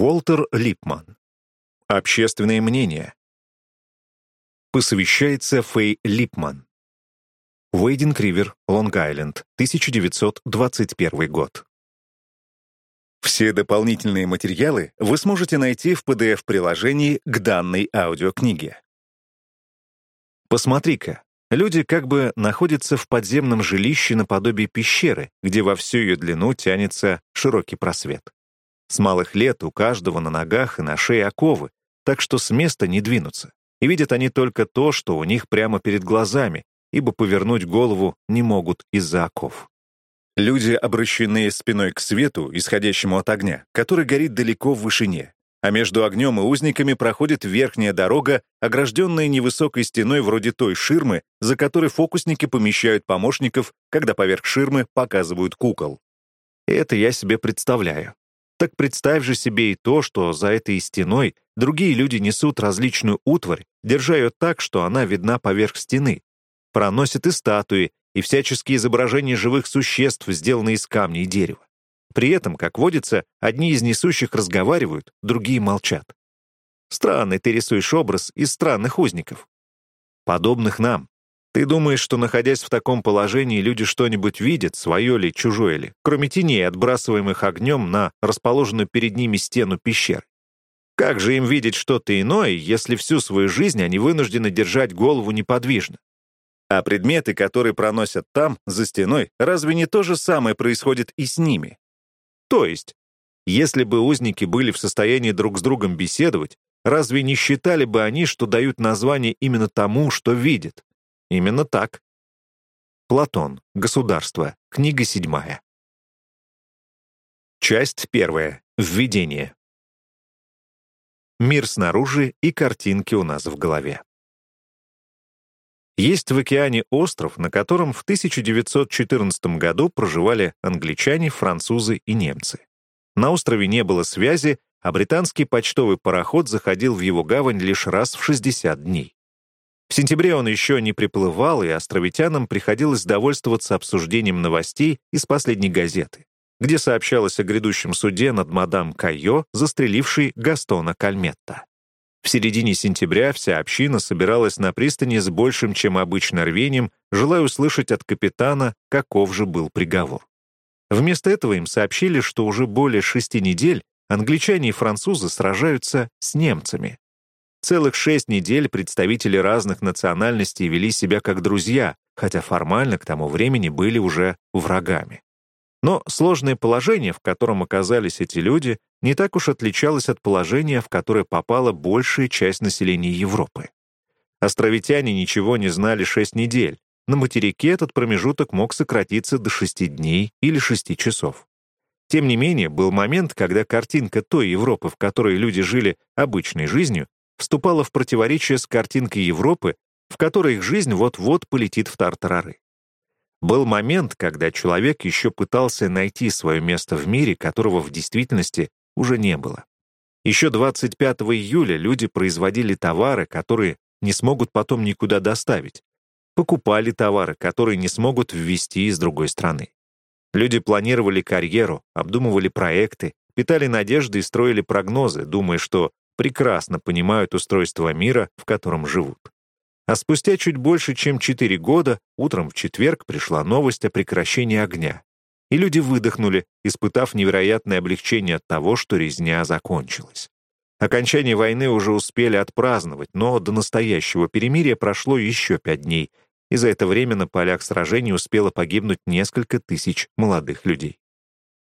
Уолтер Липман. Общественное мнение. Посвящается Фэй Липман. Уэйдинг-Ривер, Лонг-Айленд, 1921 год. Все дополнительные материалы вы сможете найти в PDF-приложении к данной аудиокниге. Посмотри-ка, люди как бы находятся в подземном жилище наподобие пещеры, где во всю ее длину тянется широкий просвет. С малых лет у каждого на ногах и на шее оковы, так что с места не двинутся. И видят они только то, что у них прямо перед глазами, ибо повернуть голову не могут из-за оков. Люди, обращенные спиной к свету, исходящему от огня, который горит далеко в вышине, а между огнем и узниками проходит верхняя дорога, огражденная невысокой стеной вроде той ширмы, за которой фокусники помещают помощников, когда поверх ширмы показывают кукол. И это я себе представляю. Так представь же себе и то, что за этой стеной другие люди несут различную утварь, держа ее так, что она видна поверх стены. Проносят и статуи, и всяческие изображения живых существ, сделанные из камня и дерева. При этом, как водится, одни из несущих разговаривают, другие молчат. Странный ты рисуешь образ из странных узников. Подобных нам, ты думаешь, что, находясь в таком положении, люди что-нибудь видят, свое ли, чужое ли, кроме теней, отбрасываемых огнем на расположенную перед ними стену пещеры? Как же им видеть что-то иное, если всю свою жизнь они вынуждены держать голову неподвижно? А предметы, которые проносят там, за стеной, разве не то же самое происходит и с ними? То есть, если бы узники были в состоянии друг с другом беседовать, разве не считали бы они, что дают название именно тому, что видят? Именно так. Платон. Государство. Книга седьмая. Часть первая. Введение. Мир снаружи и картинки у нас в голове. Есть в океане остров, на котором в 1914 году проживали англичане, французы и немцы. На острове не было связи, а британский почтовый пароход заходил в его гавань лишь раз в 60 дней. В сентябре он еще не приплывал, и островитянам приходилось довольствоваться обсуждением новостей из последней газеты, где сообщалось о грядущем суде над мадам Кайо, застрелившей Гастона Кальметта. В середине сентября вся община собиралась на пристани с большим, чем обычно, рвением, желая услышать от капитана, каков же был приговор. Вместо этого им сообщили, что уже более шести недель англичане и французы сражаются с немцами, Целых шесть недель представители разных национальностей вели себя как друзья, хотя формально к тому времени были уже врагами. Но сложное положение, в котором оказались эти люди, не так уж отличалось от положения, в которое попала большая часть населения Европы. Островитяне ничего не знали шесть недель. На материке этот промежуток мог сократиться до шести дней или шести часов. Тем не менее, был момент, когда картинка той Европы, в которой люди жили обычной жизнью, вступала в противоречие с картинкой Европы, в которой их жизнь вот-вот полетит в тартарары. Был момент, когда человек еще пытался найти свое место в мире, которого в действительности уже не было. Еще 25 июля люди производили товары, которые не смогут потом никуда доставить. Покупали товары, которые не смогут ввести из другой страны. Люди планировали карьеру, обдумывали проекты, питали надежды и строили прогнозы, думая, что прекрасно понимают устройство мира, в котором живут. А спустя чуть больше, чем 4 года, утром в четверг пришла новость о прекращении огня. И люди выдохнули, испытав невероятное облегчение от того, что резня закончилась. Окончание войны уже успели отпраздновать, но до настоящего перемирия прошло еще пять дней, и за это время на полях сражений успело погибнуть несколько тысяч молодых людей.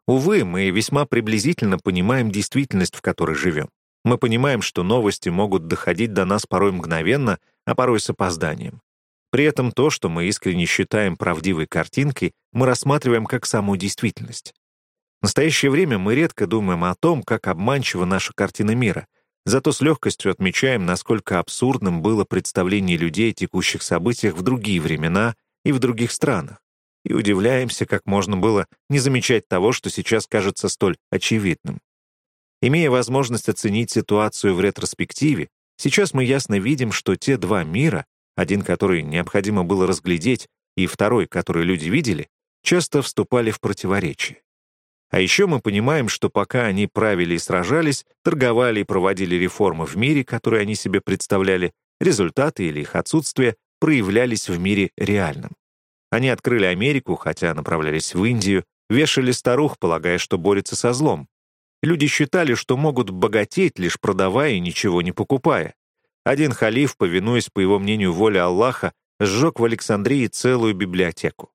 Увы, мы весьма приблизительно понимаем действительность, в которой живем. Мы понимаем, что новости могут доходить до нас порой мгновенно, а порой с опозданием. При этом то, что мы искренне считаем правдивой картинкой, мы рассматриваем как саму действительность. В настоящее время мы редко думаем о том, как обманчива наша картина мира, зато с легкостью отмечаем, насколько абсурдным было представление людей о текущих событиях в другие времена и в других странах, и удивляемся, как можно было не замечать того, что сейчас кажется столь очевидным. Имея возможность оценить ситуацию в ретроспективе, сейчас мы ясно видим, что те два мира, один, который необходимо было разглядеть, и второй, который люди видели, часто вступали в противоречие. А еще мы понимаем, что пока они правили и сражались, торговали и проводили реформы в мире, которые они себе представляли, результаты или их отсутствие проявлялись в мире реальном. Они открыли Америку, хотя направлялись в Индию, вешали старух, полагая, что борются со злом. Люди считали, что могут богатеть, лишь продавая и ничего не покупая. Один халиф, повинуясь, по его мнению, воле Аллаха, сжег в Александрии целую библиотеку.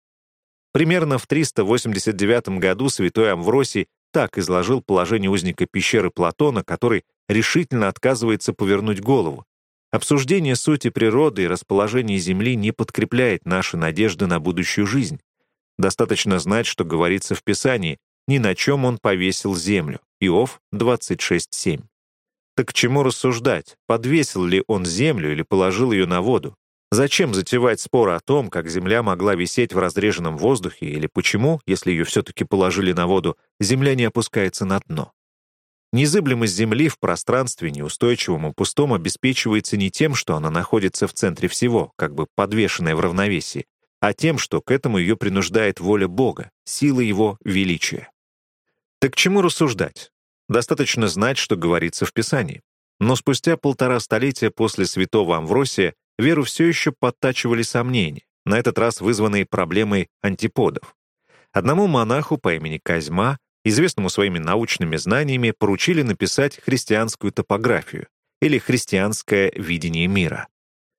Примерно в 389 году святой Амвросий так изложил положение узника пещеры Платона, который решительно отказывается повернуть голову. Обсуждение сути природы и расположения Земли не подкрепляет наши надежды на будущую жизнь. Достаточно знать, что говорится в Писании, ни на чем он повесил землю. Иов 26.7. Так к чему рассуждать, подвесил ли он землю или положил ее на воду? Зачем затевать спор о том, как земля могла висеть в разреженном воздухе, или почему, если ее все-таки положили на воду, земля не опускается на дно? Незыблемость Земли в пространстве неустойчивом и пустом обеспечивается не тем, что она находится в центре всего, как бы подвешенная в равновесии, а тем, что к этому ее принуждает воля Бога, сила Его величия. Так к чему рассуждать? Достаточно знать, что говорится в Писании. Но спустя полтора столетия после святого Амвросия веру все еще подтачивали сомнения, на этот раз вызванные проблемой антиподов. Одному монаху по имени Козьма известному своими научными знаниями, поручили написать христианскую топографию или христианское видение мира.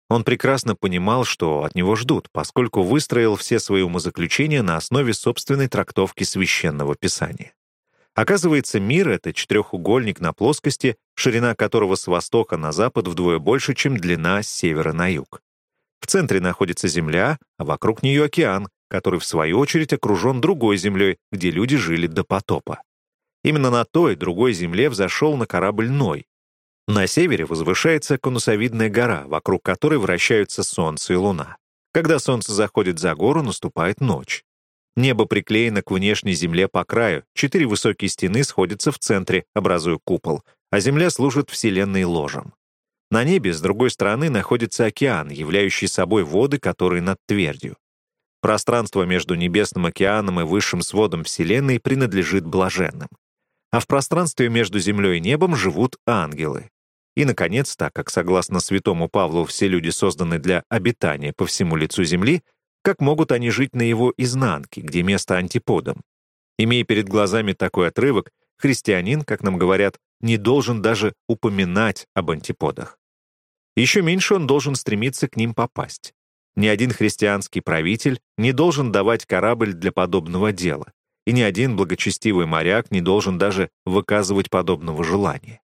Он прекрасно понимал, что от него ждут, поскольку выстроил все свои умозаключения на основе собственной трактовки священного писания. Оказывается, мир — это четырехугольник на плоскости, ширина которого с востока на запад вдвое больше, чем длина с севера на юг. В центре находится Земля, а вокруг нее океан, который в свою очередь окружен другой землей, где люди жили до потопа. Именно на той другой земле взошел на корабль Ной. На севере возвышается конусовидная гора, вокруг которой вращаются Солнце и Луна. Когда Солнце заходит за гору, наступает ночь. Небо приклеено к внешней земле по краю, четыре высокие стены сходятся в центре, образуя купол, а Земля служит Вселенной ложем. На небе с другой стороны находится океан, являющий собой воды, которые над твердью. Пространство между Небесным океаном и высшим сводом Вселенной принадлежит блаженным. А в пространстве между землей и небом живут ангелы. И, наконец, так как, согласно святому Павлу, все люди созданы для обитания по всему лицу земли, как могут они жить на его изнанке, где место антиподам? Имея перед глазами такой отрывок, христианин, как нам говорят, не должен даже упоминать об антиподах. Еще меньше он должен стремиться к ним попасть. Ни один христианский правитель не должен давать корабль для подобного дела, и ни один благочестивый моряк не должен даже выказывать подобного желания.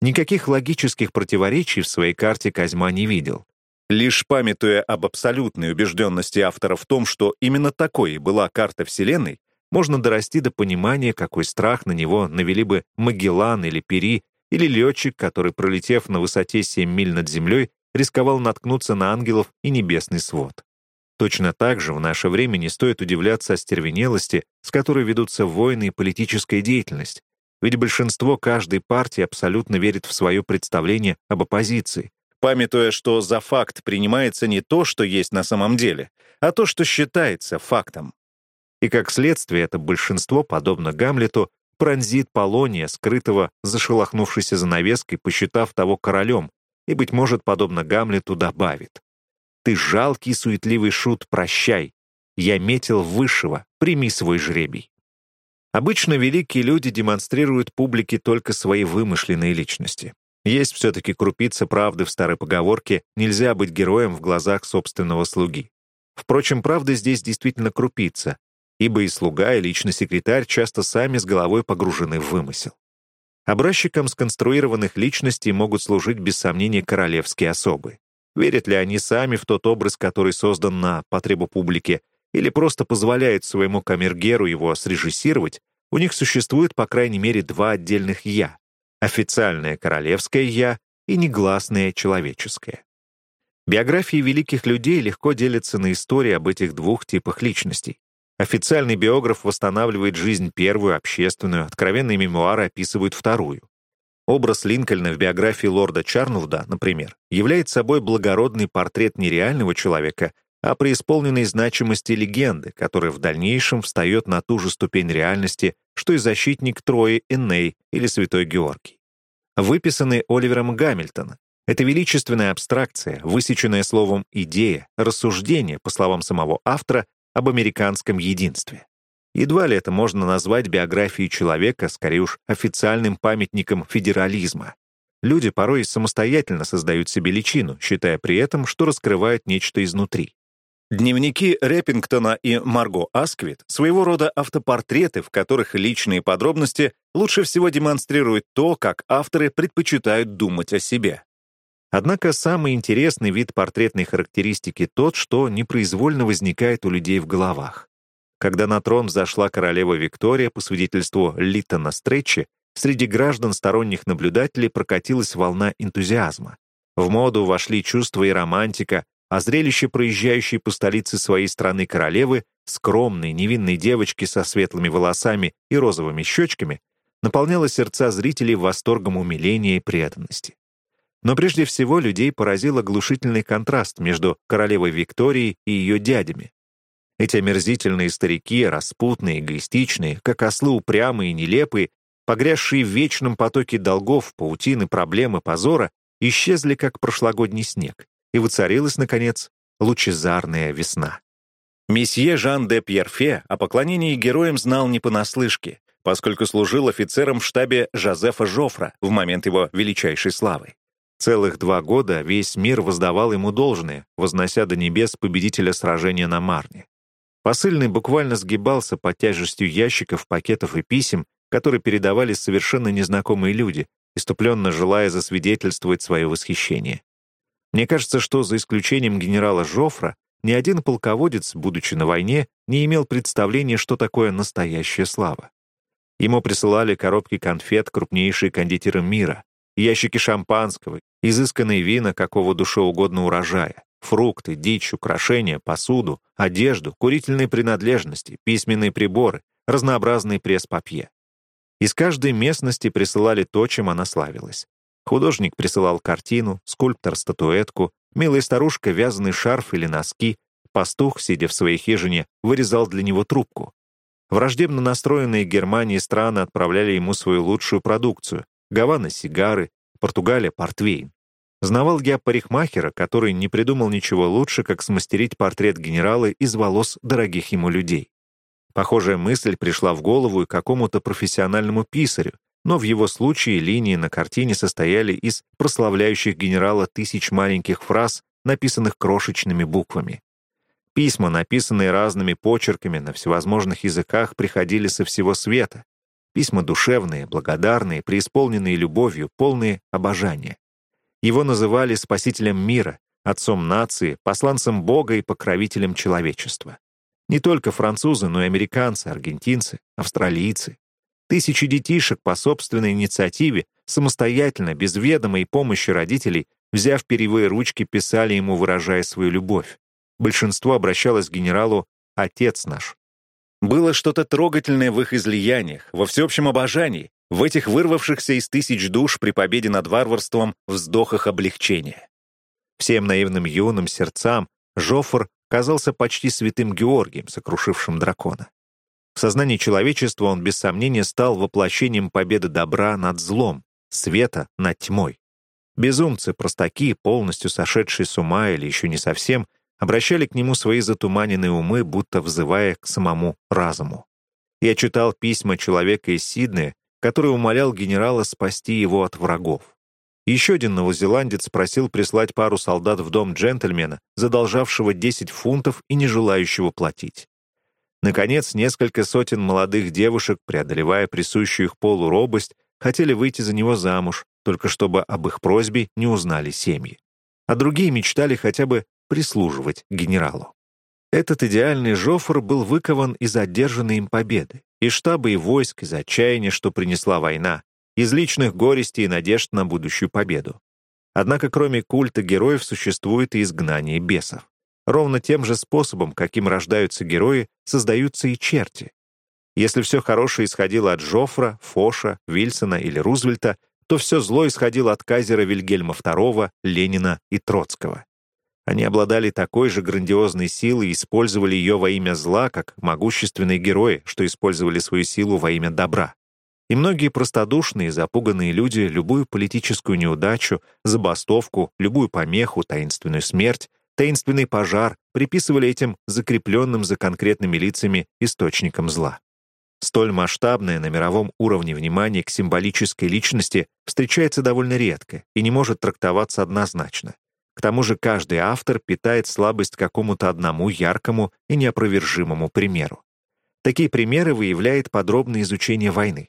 Никаких логических противоречий в своей карте Козьма не видел. Лишь памятуя об абсолютной убежденности автора в том, что именно такой и была карта Вселенной, можно дорасти до понимания, какой страх на него навели бы Магеллан или Пери, или летчик, который, пролетев на высоте 7 миль над землей, рисковал наткнуться на ангелов и небесный свод. Точно так же в наше время не стоит удивляться остервенелости, с которой ведутся войны и политическая деятельность, ведь большинство каждой партии абсолютно верит в свое представление об оппозиции, памятуя, что за факт принимается не то, что есть на самом деле, а то, что считается фактом. И как следствие это большинство, подобно Гамлету, пронзит Полония, скрытого за шелохнувшейся занавеской, посчитав того королем, и, быть может, подобно Гамлету, добавит. «Ты жалкий, суетливый шут, прощай. Я метил высшего, прими свой жребий». Обычно великие люди демонстрируют публике только свои вымышленные личности. Есть все-таки крупица правды в старой поговорке «нельзя быть героем в глазах собственного слуги». Впрочем, правда здесь действительно крупица, ибо и слуга, и личный секретарь часто сами с головой погружены в вымысел. Образчиком сконструированных личностей могут служить без сомнения королевские особы. Верят ли они сами в тот образ, который создан на потребу публики, или просто позволяют своему камергеру его срежиссировать, у них существует по крайней мере два отдельных «я» — официальное королевское «я» и негласное человеческое. Биографии великих людей легко делятся на истории об этих двух типах личностей. Официальный биограф восстанавливает жизнь первую, общественную, откровенные мемуары описывают вторую. Образ Линкольна в биографии лорда Чарнувда, например, является собой благородный портрет не реального человека, а преисполненной значимости легенды, которая в дальнейшем встает на ту же ступень реальности, что и защитник Трои Энней или Святой Георгий. Выписанный Оливером Гамильтоном, это величественная абстракция, высеченная словом «идея», рассуждение, по словам самого автора, об американском единстве. Едва ли это можно назвать биографией человека, скорее уж официальным памятником федерализма. Люди порой самостоятельно создают себе личину, считая при этом, что раскрывают нечто изнутри. Дневники Рэппингтона и Марго Асквит — своего рода автопортреты, в которых личные подробности лучше всего демонстрируют то, как авторы предпочитают думать о себе. Однако самый интересный вид портретной характеристики тот, что непроизвольно возникает у людей в головах. Когда на трон зашла королева Виктория, по свидетельству Литтона Стретчи, среди граждан сторонних наблюдателей прокатилась волна энтузиазма. В моду вошли чувства и романтика, а зрелище проезжающей по столице своей страны королевы, скромной, невинной девочки со светлыми волосами и розовыми щечками, наполняло сердца зрителей восторгом умиления и преданности. Но прежде всего людей поразил оглушительный контраст между королевой Викторией и ее дядями. Эти омерзительные старики, распутные, эгоистичные, как ослы упрямые и нелепые, погрязшие в вечном потоке долгов, паутины, проблемы, позора, исчезли, как прошлогодний снег, и воцарилась, наконец, лучезарная весна. Месье Жан де Пьерфе о поклонении героям знал не понаслышке, поскольку служил офицером в штабе Жозефа Жофра в момент его величайшей славы. Целых два года весь мир воздавал ему должное, вознося до небес победителя сражения на Марне. Посыльный буквально сгибался под тяжестью ящиков, пакетов и писем, которые передавали совершенно незнакомые люди, иступленно желая засвидетельствовать свое восхищение. Мне кажется, что за исключением генерала Жофра, ни один полководец, будучи на войне, не имел представления, что такое настоящая слава. Ему присылали коробки конфет крупнейшие кондитеры мира, ящики шампанского, изысканные вина какого душе угодно урожая, фрукты, дичь, украшения, посуду, одежду, курительные принадлежности, письменные приборы, разнообразные пресс-папье. Из каждой местности присылали то, чем она славилась. Художник присылал картину, скульптор — статуэтку, милая старушка — вязаный шарф или носки, пастух, сидя в своей хижине, вырезал для него трубку. Враждебно настроенные Германии страны отправляли ему свою лучшую продукцию Гавана — сигары, Португалия — портвейн. Знавал я парикмахера, который не придумал ничего лучше, как смастерить портрет генерала из волос дорогих ему людей. Похожая мысль пришла в голову и какому-то профессиональному писарю, но в его случае линии на картине состояли из прославляющих генерала тысяч маленьких фраз, написанных крошечными буквами. Письма, написанные разными почерками на всевозможных языках, приходили со всего света, Письма душевные, благодарные, преисполненные любовью, полные обожания. Его называли спасителем мира, отцом нации, посланцем Бога и покровителем человечества. Не только французы, но и американцы, аргентинцы, австралийцы. Тысячи детишек по собственной инициативе, самостоятельно, без ведома и помощи родителей, взяв перьевые ручки, писали ему, выражая свою любовь. Большинство обращалось к генералу «Отец наш». Было что-то трогательное в их излияниях, во всеобщем обожании, в этих вырвавшихся из тысяч душ при победе над варварством вздохах облегчения. Всем наивным юным сердцам Жофр казался почти святым Георгием, сокрушившим дракона. В сознании человечества он без сомнения стал воплощением победы добра над злом, света над тьмой. Безумцы, простаки, полностью сошедшие с ума или еще не совсем, обращали к нему свои затуманенные умы, будто взывая к самому разуму. Я читал письма человека из Сиднея, который умолял генерала спасти его от врагов. Еще один новозеландец просил прислать пару солдат в дом джентльмена, задолжавшего 10 фунтов и не желающего платить. Наконец, несколько сотен молодых девушек, преодолевая присущую их полу робость, хотели выйти за него замуж, только чтобы об их просьбе не узнали семьи. А другие мечтали хотя бы прислуживать генералу. Этот идеальный Жофр был выкован из одержанной им победы, из штаба и войск, из отчаяния, что принесла война, из личных горестей и надежд на будущую победу. Однако кроме культа героев существует и изгнание бесов. Ровно тем же способом, каким рождаются герои, создаются и черти. Если все хорошее исходило от Жофра, Фоша, Вильсона или Рузвельта, то все зло исходило от кайзера Вильгельма II, Ленина и Троцкого. Они обладали такой же грандиозной силой и использовали ее во имя зла, как могущественные герои, что использовали свою силу во имя добра. И многие простодушные, запуганные люди любую политическую неудачу, забастовку, любую помеху, таинственную смерть, таинственный пожар приписывали этим закрепленным за конкретными лицами источникам зла. Столь масштабное на мировом уровне внимание к символической личности встречается довольно редко и не может трактоваться однозначно. К тому же каждый автор питает слабость какому-то одному яркому и неопровержимому примеру. Такие примеры выявляет подробное изучение войны.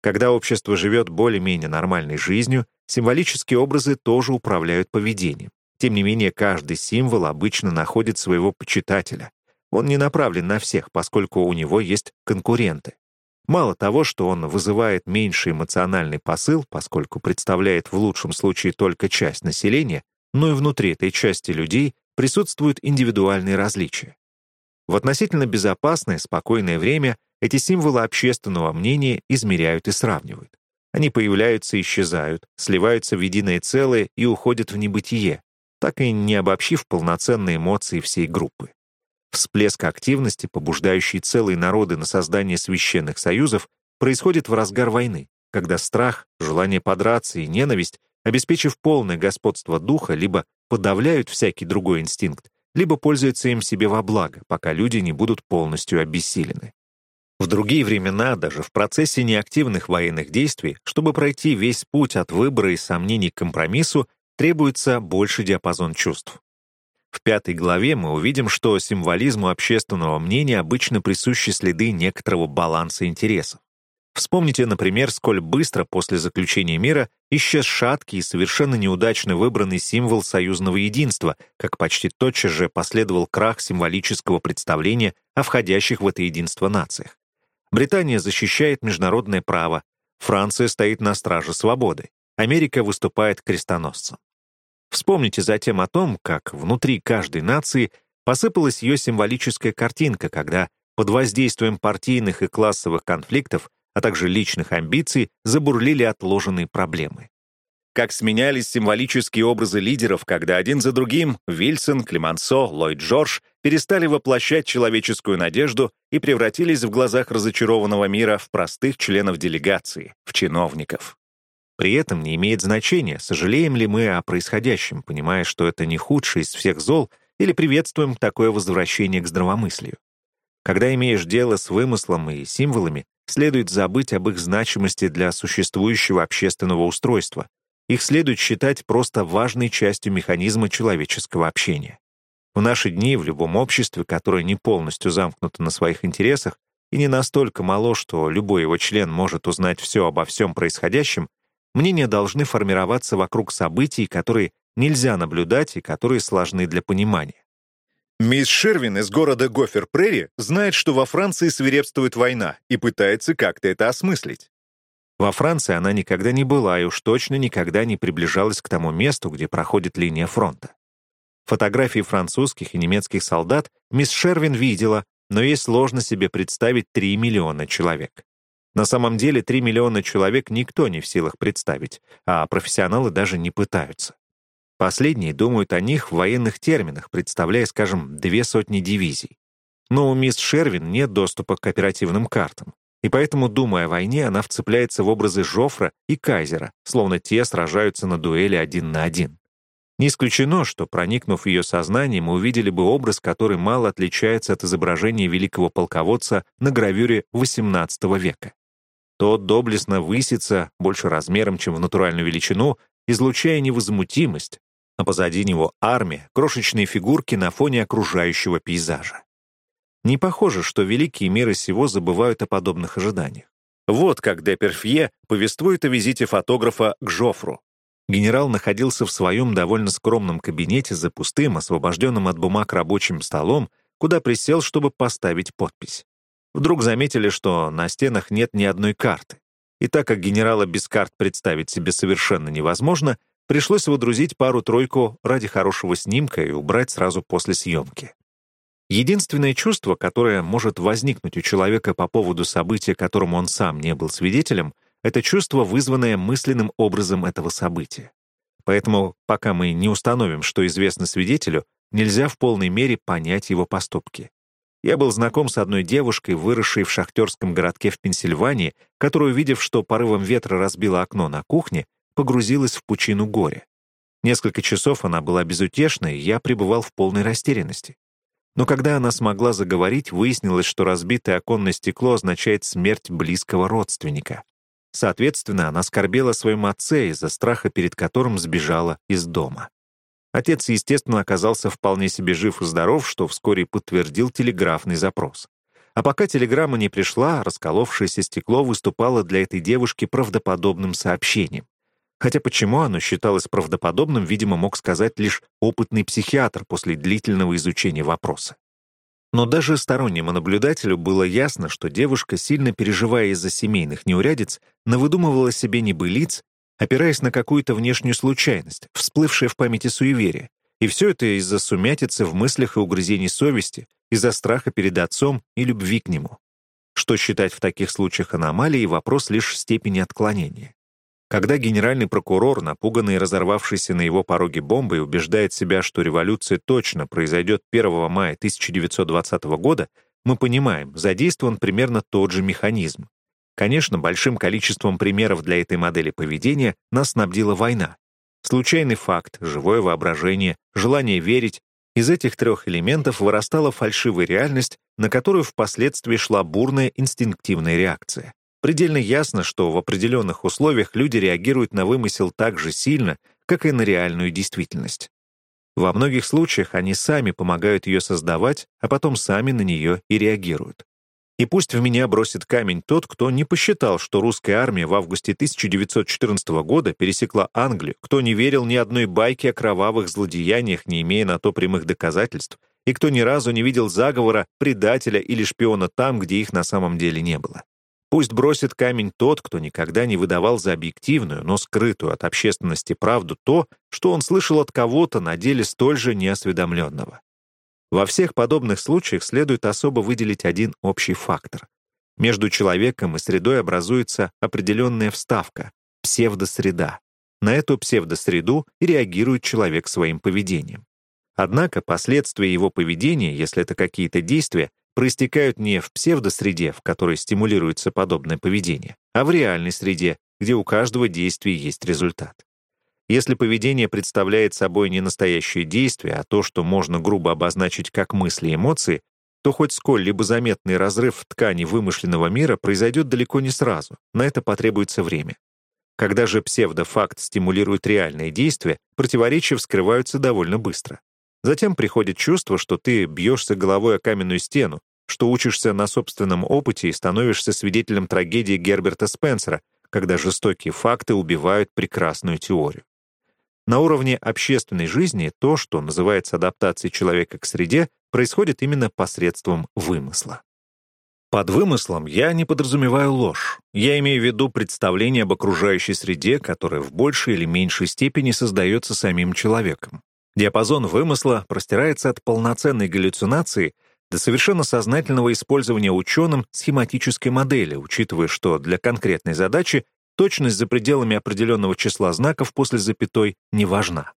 Когда общество живет более-менее нормальной жизнью, символические образы тоже управляют поведением. Тем не менее, каждый символ обычно находит своего почитателя. Он не направлен на всех, поскольку у него есть конкуренты. Мало того, что он вызывает меньший эмоциональный посыл, поскольку представляет в лучшем случае только часть населения, но и внутри этой части людей присутствуют индивидуальные различия. В относительно безопасное, спокойное время эти символы общественного мнения измеряют и сравнивают. Они появляются и исчезают, сливаются в единое целое и уходят в небытие, так и не обобщив полноценные эмоции всей группы. Всплеск активности, побуждающий целые народы на создание священных союзов, происходит в разгар войны, когда страх, желание подраться и ненависть обеспечив полное господство духа, либо подавляют всякий другой инстинкт, либо пользуются им себе во благо, пока люди не будут полностью обессилены. В другие времена, даже в процессе неактивных военных действий, чтобы пройти весь путь от выбора и сомнений к компромиссу, требуется больше диапазон чувств. В пятой главе мы увидим, что символизму общественного мнения обычно присущи следы некоторого баланса интересов. Вспомните, например, сколь быстро после заключения мира исчез шаткий и совершенно неудачно выбранный символ союзного единства, как почти тотчас же последовал крах символического представления о входящих в это единство нациях. Британия защищает международное право, Франция стоит на страже свободы, Америка выступает крестоносцем. Вспомните затем о том, как внутри каждой нации посыпалась ее символическая картинка, когда под воздействием партийных и классовых конфликтов а также личных амбиций, забурлили отложенные проблемы. Как сменялись символические образы лидеров, когда один за другим Вильсон, Клемансо, Ллойд Джордж перестали воплощать человеческую надежду и превратились в глазах разочарованного мира в простых членов делегации, в чиновников. При этом не имеет значения, сожалеем ли мы о происходящем, понимая, что это не худший из всех зол, или приветствуем такое возвращение к здравомыслию. Когда имеешь дело с вымыслом и символами, следует забыть об их значимости для существующего общественного устройства. Их следует считать просто важной частью механизма человеческого общения. В наши дни в любом обществе, которое не полностью замкнуто на своих интересах и не настолько мало, что любой его член может узнать все обо всем происходящем, мнения должны формироваться вокруг событий, которые нельзя наблюдать и которые сложны для понимания. Мисс Шервин из города Гофер-Прерри знает, что во Франции свирепствует война и пытается как-то это осмыслить. Во Франции она никогда не была и уж точно никогда не приближалась к тому месту, где проходит линия фронта. Фотографии французских и немецких солдат мисс Шервин видела, но ей сложно себе представить 3 миллиона человек. На самом деле 3 миллиона человек никто не в силах представить, а профессионалы даже не пытаются. Последние думают о них в военных терминах, представляя, скажем, две сотни дивизий. Но у мисс Шервин нет доступа к оперативным картам. И поэтому, думая о войне, она вцепляется в образы Жофра и Кайзера, словно те сражаются на дуэли один на один. Не исключено, что, проникнув ее сознание, мы увидели бы образ, который мало отличается от изображения великого полководца на гравюре XVIII века. Тот доблестно высится, больше размером, чем в натуральную величину, излучая невозмутимость, а позади него армия, крошечные фигурки на фоне окружающего пейзажа. Не похоже, что великие миры сего забывают о подобных ожиданиях. Вот как де Перфье повествует о визите фотографа к Жофру. Генерал находился в своем довольно скромном кабинете за пустым, освобожденным от бумаг рабочим столом, куда присел, чтобы поставить подпись. Вдруг заметили, что на стенах нет ни одной карты. И так как генерала без карт представить себе совершенно невозможно, Пришлось водрузить пару-тройку ради хорошего снимка и убрать сразу после съемки. Единственное чувство, которое может возникнуть у человека по поводу события, которому он сам не был свидетелем, это чувство, вызванное мысленным образом этого события. Поэтому, пока мы не установим, что известно свидетелю, нельзя в полной мере понять его поступки. Я был знаком с одной девушкой, выросшей в шахтерском городке в Пенсильвании, которая, увидев, что порывом ветра разбила окно на кухне, погрузилась в пучину горя. Несколько часов она была безутешна, и я пребывал в полной растерянности. Но когда она смогла заговорить, выяснилось, что разбитое оконное стекло означает смерть близкого родственника. Соответственно, она скорбела о своем отце из-за страха, перед которым сбежала из дома. Отец, естественно, оказался вполне себе жив и здоров, что вскоре подтвердил телеграфный запрос. А пока телеграмма не пришла, расколовшееся стекло выступало для этой девушки правдоподобным сообщением. Хотя почему оно считалось правдоподобным, видимо, мог сказать лишь опытный психиатр после длительного изучения вопроса. Но даже стороннему наблюдателю было ясно, что девушка, сильно переживая из-за семейных неурядиц, навыдумывала себе небылиц опираясь на какую-то внешнюю случайность, всплывшее в памяти суеверие. И все это из-за сумятицы в мыслях и угрызений совести, из-за страха перед отцом и любви к нему. Что считать в таких случаях аномалией — вопрос лишь степени отклонения. Когда генеральный прокурор, напуганный и разорвавшийся на его пороге бомбой, убеждает себя, что революция точно произойдет 1 мая 1920 года, мы понимаем, задействован примерно тот же механизм. Конечно, большим количеством примеров для этой модели поведения нас снабдила война. Случайный факт, живое воображение, желание верить — из этих трех элементов вырастала фальшивая реальность, на которую впоследствии шла бурная инстинктивная реакция. Предельно ясно, что в определенных условиях люди реагируют на вымысел так же сильно, как и на реальную действительность. Во многих случаях они сами помогают ее создавать, а потом сами на нее и реагируют. И пусть в меня бросит камень тот, кто не посчитал, что русская армия в августе 1914 года пересекла Англию, кто не верил ни одной байке о кровавых злодеяниях, не имея на то прямых доказательств, и кто ни разу не видел заговора, предателя или шпиона там, где их на самом деле не было. Пусть бросит камень тот, кто никогда не выдавал за объективную, но скрытую от общественности правду то, что он слышал от кого-то на деле столь же неосведомленного. Во всех подобных случаях следует особо выделить один общий фактор. Между человеком и средой образуется определенная вставка — псевдосреда. На эту псевдосреду и реагирует человек своим поведением. Однако последствия его поведения, если это какие-то действия, проистекают не в псевдосреде, в которой стимулируется подобное поведение, а в реальной среде, где у каждого действия есть результат. Если поведение представляет собой не настоящее действие, а то, что можно грубо обозначить как мысли и эмоции, то хоть сколь-либо заметный разрыв в ткани вымышленного мира произойдет далеко не сразу, на это потребуется время. Когда же псевдофакт стимулирует реальные действия, противоречия вскрываются довольно быстро. Затем приходит чувство, что ты бьешься головой о каменную стену, что учишься на собственном опыте и становишься свидетелем трагедии Герберта Спенсера, когда жестокие факты убивают прекрасную теорию. На уровне общественной жизни то, что называется адаптацией человека к среде, происходит именно посредством вымысла. Под вымыслом я не подразумеваю ложь. Я имею в виду представление об окружающей среде, которое в большей или меньшей степени создается самим человеком. Диапазон вымысла простирается от полноценной галлюцинации до совершенно сознательного использования ученым схематической модели, учитывая, что для конкретной задачи точность за пределами определенного числа знаков после запятой не важна.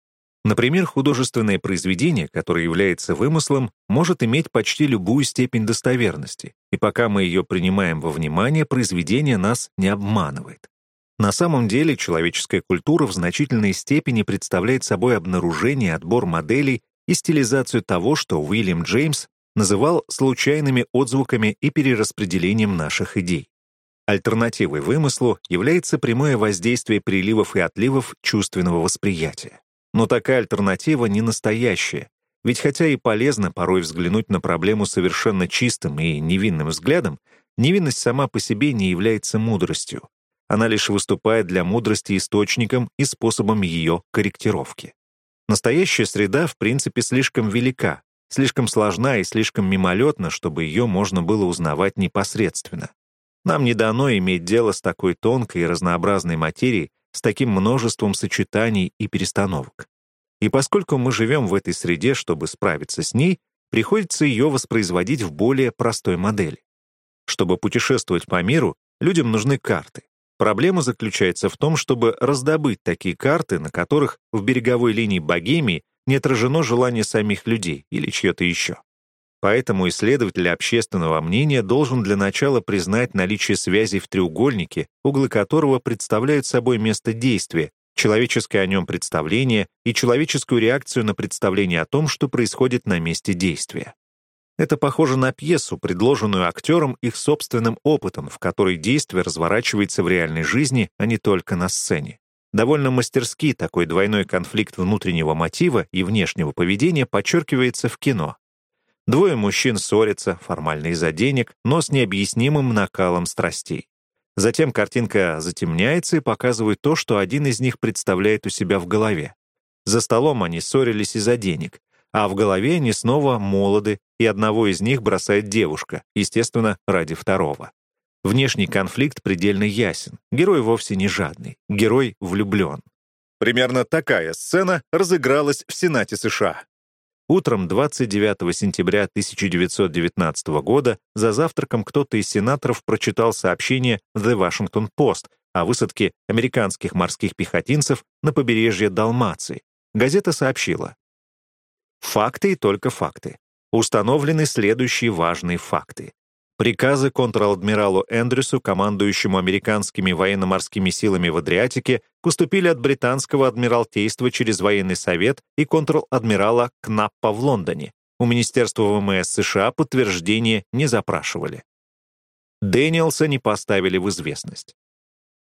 Например, художественное произведение, которое является вымыслом, может иметь почти любую степень достоверности, и пока мы ее принимаем во внимание, произведение нас не обманывает. На самом деле человеческая культура в значительной степени представляет собой обнаружение, отбор моделей и стилизацию того, что Уильям Джеймс называл случайными отзвуками и перераспределением наших идей. Альтернативой вымыслу является прямое воздействие приливов и отливов чувственного восприятия. Но такая альтернатива не настоящая, ведь хотя и полезно порой взглянуть на проблему совершенно чистым и невинным взглядом, невинность сама по себе не является мудростью. Она лишь выступает для мудрости источником и способом ее корректировки. Настоящая среда, в принципе, слишком велика, слишком сложна и слишком мимолетна, чтобы ее можно было узнавать непосредственно. Нам не дано иметь дело с такой тонкой и разнообразной материей, с таким множеством сочетаний и перестановок. И поскольку мы живем в этой среде, чтобы справиться с ней, приходится ее воспроизводить в более простой модели. Чтобы путешествовать по миру, людям нужны карты. Проблема заключается в том, чтобы раздобыть такие карты, на которых в береговой линии Богемии не отражено желание самих людей или чье-то еще. Поэтому исследователь общественного мнения должен для начала признать наличие связей в треугольнике, углы которого представляют собой место действия, человеческое о нем представление и человеческую реакцию на представление о том, что происходит на месте действия. Это похоже на пьесу, предложенную актерам их собственным опытом, в которой действие разворачивается в реальной жизни, а не только на сцене. Довольно мастерски такой двойной конфликт внутреннего мотива и внешнего поведения подчеркивается в кино. Двое мужчин ссорятся, формально из-за денег, но с необъяснимым накалом страстей. Затем картинка затемняется и показывает то, что один из них представляет у себя в голове. За столом они ссорились из-за денег, а в голове они снова молоды, и одного из них бросает девушка, естественно, ради второго. Внешний конфликт предельно ясен. Герой вовсе не жадный. Герой влюблен. Примерно такая сцена разыгралась в Сенате США. Утром 29 сентября 1919 года за завтраком кто-то из сенаторов прочитал сообщение The Washington Post о высадке американских морских пехотинцев на побережье Далмации. Газета сообщила. Факты и только факты. Установлены следующие важные факты. Приказы контр-адмиралу Эндрюсу, командующему американскими военно-морскими силами в Адриатике, поступили от британского адмиралтейства через военный совет и контр-адмирала Кнаппа в Лондоне. У Министерства ВМС США подтверждение не запрашивали. Дэниелса не поставили в известность.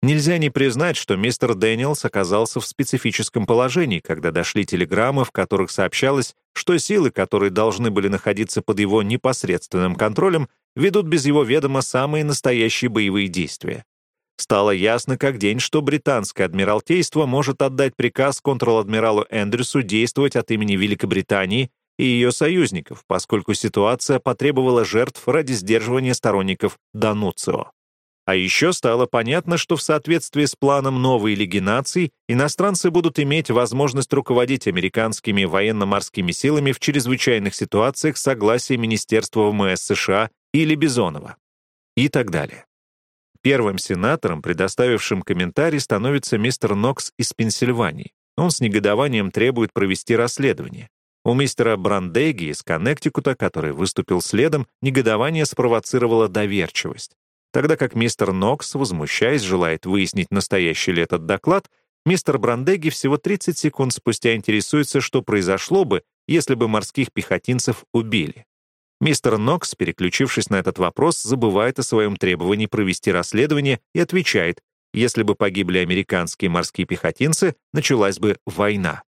Нельзя не признать, что мистер Дэниелс оказался в специфическом положении, когда дошли телеграммы, в которых сообщалось, что силы, которые должны были находиться под его непосредственным контролем, ведут без его ведома самые настоящие боевые действия. Стало ясно как день, что британское адмиралтейство может отдать приказ контр-адмиралу Эндрюсу действовать от имени Великобритании и ее союзников, поскольку ситуация потребовала жертв ради сдерживания сторонников Дануцио. А еще стало понятно, что в соответствии с планом новой Лиги наций иностранцы будут иметь возможность руководить американскими военно-морскими силами в чрезвычайных ситуациях с согласия Министерства ВМС США или Бизонова. И так далее. Первым сенатором, предоставившим комментарий, становится мистер Нокс из Пенсильвании. Он с негодованием требует провести расследование. У мистера Брандеги из Коннектикута, который выступил следом, негодование спровоцировало доверчивость. Тогда как мистер Нокс, возмущаясь, желает выяснить, настоящий ли этот доклад, мистер Брандеги всего 30 секунд спустя интересуется, что произошло бы, если бы морских пехотинцев убили. Мистер Нокс, переключившись на этот вопрос, забывает о своем требовании провести расследование и отвечает, если бы погибли американские морские пехотинцы, началась бы война.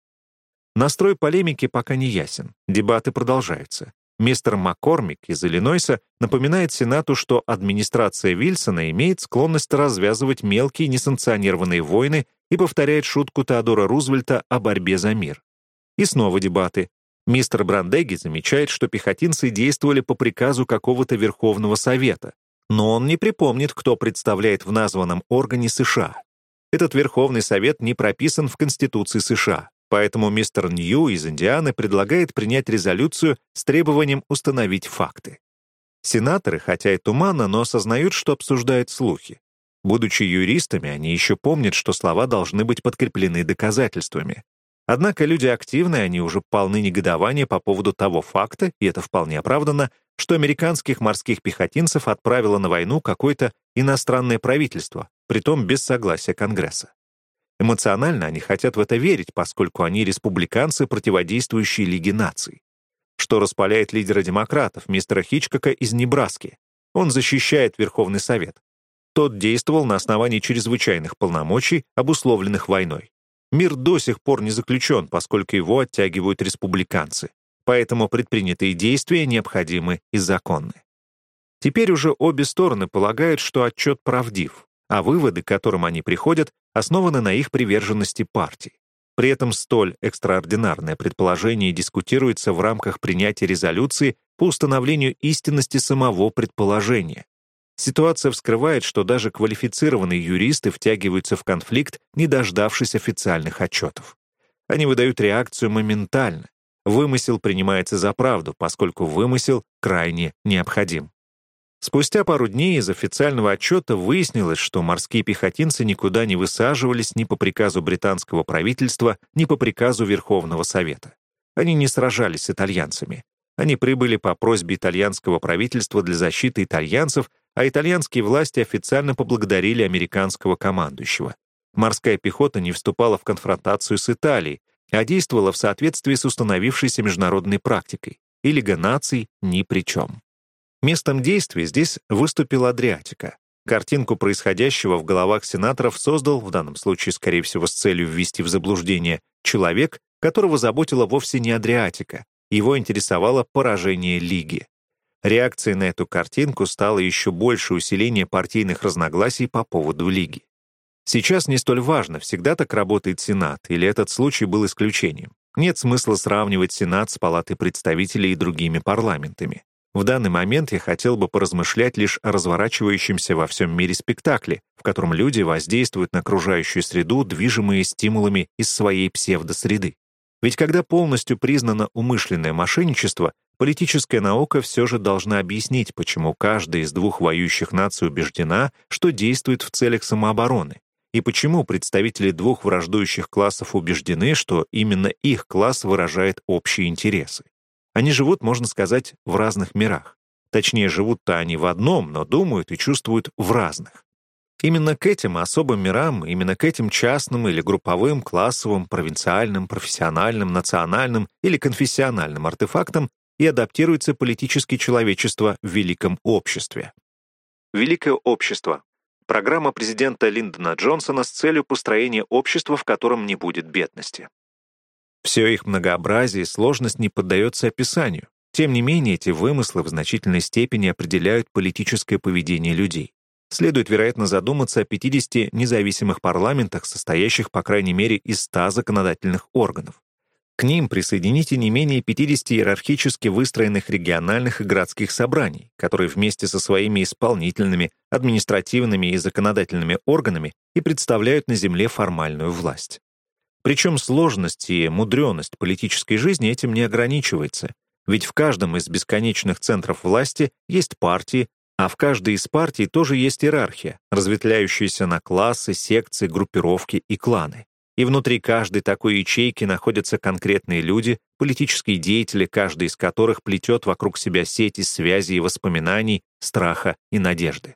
Настрой полемики пока не ясен, дебаты продолжаются. Мистер Маккормик из Иллинойса напоминает Сенату, что администрация Вильсона имеет склонность развязывать мелкие несанкционированные войны и повторяет шутку Теодора Рузвельта о борьбе за мир. И снова дебаты. Мистер Брандеги замечает, что пехотинцы действовали по приказу какого-то Верховного Совета, но он не припомнит, кто представляет в названном органе США. Этот Верховный Совет не прописан в Конституции США. Поэтому мистер Нью из Индианы предлагает принять резолюцию с требованием установить факты. Сенаторы, хотя и туманно, но осознают, что обсуждают слухи. Будучи юристами, они еще помнят, что слова должны быть подкреплены доказательствами. Однако люди активные, они уже полны негодования по поводу того факта, и это вполне оправдано, что американских морских пехотинцев отправило на войну какое-то иностранное правительство, притом без согласия Конгресса. Эмоционально они хотят в это верить, поскольку они республиканцы, противодействующие Лиге наций. Что распаляет лидера демократов, мистера Хичкока из Небраски. Он защищает Верховный Совет. Тот действовал на основании чрезвычайных полномочий, обусловленных войной. Мир до сих пор не заключен, поскольку его оттягивают республиканцы. Поэтому предпринятые действия необходимы и законны. Теперь уже обе стороны полагают, что отчет правдив, а выводы, к которым они приходят, основаны на их приверженности партии. При этом столь экстраординарное предположение дискутируется в рамках принятия резолюции по установлению истинности самого предположения. Ситуация вскрывает, что даже квалифицированные юристы втягиваются в конфликт, не дождавшись официальных отчетов. Они выдают реакцию моментально. Вымысел принимается за правду, поскольку вымысел крайне необходим. Спустя пару дней из официального отчета выяснилось, что морские пехотинцы никуда не высаживались ни по приказу британского правительства, ни по приказу Верховного Совета. Они не сражались с итальянцами. Они прибыли по просьбе итальянского правительства для защиты итальянцев, а итальянские власти официально поблагодарили американского командующего. Морская пехота не вступала в конфронтацию с Италией, а действовала в соответствии с установившейся международной практикой, и Лига наций ни при чем. Местом действия здесь выступила Адриатика. Картинку происходящего в головах сенаторов создал, в данном случае, скорее всего, с целью ввести в заблуждение, человек, которого заботила вовсе не Адриатика, его интересовало поражение Лиги. Реакцией на эту картинку стало еще больше усиление партийных разногласий по поводу Лиги. Сейчас не столь важно, всегда так работает Сенат, или этот случай был исключением. Нет смысла сравнивать Сенат с Палатой представителей и другими парламентами. В данный момент я хотел бы поразмышлять лишь о разворачивающемся во всем мире спектакле, в котором люди воздействуют на окружающую среду, движимые стимулами из своей псевдосреды. Ведь когда полностью признано умышленное мошенничество, политическая наука все же должна объяснить, почему каждая из двух воюющих наций убеждена, что действует в целях самообороны, и почему представители двух враждующих классов убеждены, что именно их класс выражает общие интересы. Они живут, можно сказать, в разных мирах. Точнее, живут-то они в одном, но думают и чувствуют в разных. Именно к этим особым мирам, именно к этим частным или групповым, классовым, провинциальным, профессиональным, национальным или конфессиональным артефактам и адаптируется политическое человечество в великом обществе. Великое общество Программа президента Линдона Джонсона с целью построения общества, в котором не будет бедности. Все их многообразие и сложность не поддается описанию. Тем не менее, эти вымыслы в значительной степени определяют политическое поведение людей. Следует, вероятно, задуматься о 50 независимых парламентах, состоящих, по крайней мере, из 100 законодательных органов. К ним присоедините не менее 50 иерархически выстроенных региональных и городских собраний, которые вместе со своими исполнительными, административными и законодательными органами и представляют на земле формальную власть. Причем сложность и мудреность политической жизни этим не ограничивается, ведь в каждом из бесконечных центров власти есть партии, а в каждой из партий тоже есть иерархия, разветвляющаяся на классы, секции, группировки и кланы. И внутри каждой такой ячейки находятся конкретные люди, политические деятели, каждый из которых плетет вокруг себя сети связей воспоминаний, страха и надежды.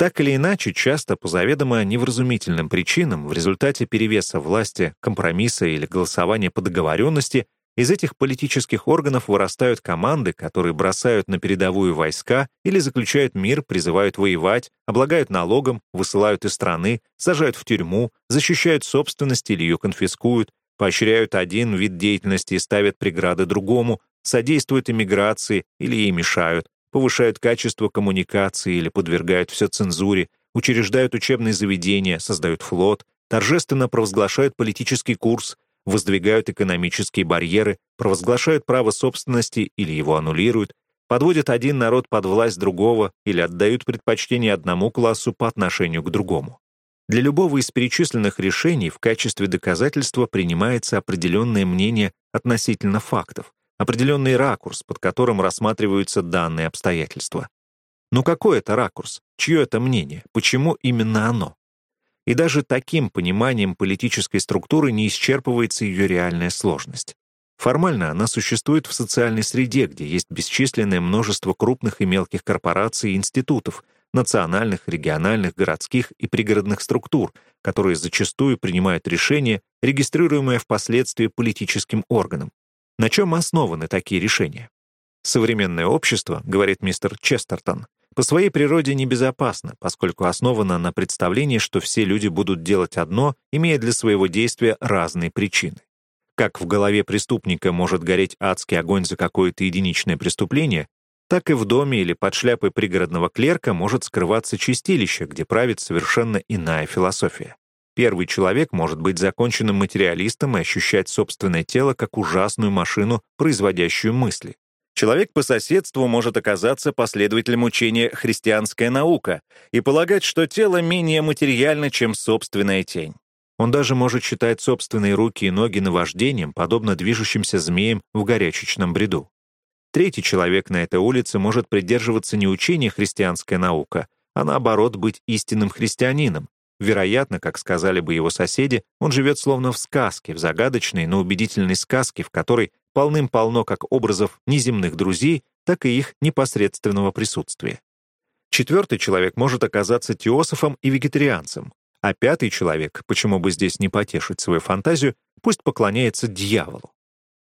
Так или иначе, часто по заведомо невразумительным причинам в результате перевеса власти, компромисса или голосования по договоренности из этих политических органов вырастают команды, которые бросают на передовую войска или заключают мир, призывают воевать, облагают налогом, высылают из страны, сажают в тюрьму, защищают собственность или ее конфискуют, поощряют один вид деятельности и ставят преграды другому, содействуют иммиграции или ей мешают, повышают качество коммуникации или подвергают все цензуре, учреждают учебные заведения, создают флот, торжественно провозглашают политический курс, воздвигают экономические барьеры, провозглашают право собственности или его аннулируют, подводят один народ под власть другого или отдают предпочтение одному классу по отношению к другому. Для любого из перечисленных решений в качестве доказательства принимается определенное мнение относительно фактов, определенный ракурс, под которым рассматриваются данные обстоятельства. Но какой это ракурс? Чье это мнение? Почему именно оно? И даже таким пониманием политической структуры не исчерпывается ее реальная сложность. Формально она существует в социальной среде, где есть бесчисленное множество крупных и мелких корпораций и институтов, национальных, региональных, городских и пригородных структур, которые зачастую принимают решения, регистрируемые впоследствии политическим органом. На чем основаны такие решения? Современное общество, говорит мистер Честертон, по своей природе небезопасно, поскольку основано на представлении, что все люди будут делать одно, имея для своего действия разные причины. Как в голове преступника может гореть адский огонь за какое-то единичное преступление, так и в доме или под шляпой пригородного клерка может скрываться чистилище, где правит совершенно иная философия. Первый человек может быть законченным материалистом и ощущать собственное тело как ужасную машину, производящую мысли. Человек по соседству может оказаться последователем учения «христианская наука» и полагать, что тело менее материально, чем собственная тень. Он даже может считать собственные руки и ноги наваждением, подобно движущимся змеям в горячечном бреду. Третий человек на этой улице может придерживаться не учения «христианская наука», а наоборот быть истинным христианином. Вероятно, как сказали бы его соседи, он живет словно в сказке, в загадочной, но убедительной сказке, в которой полным-полно как образов неземных друзей, так и их непосредственного присутствия. Четвертый человек может оказаться теософом и вегетарианцем, а пятый человек, почему бы здесь не потешить свою фантазию, пусть поклоняется дьяволу.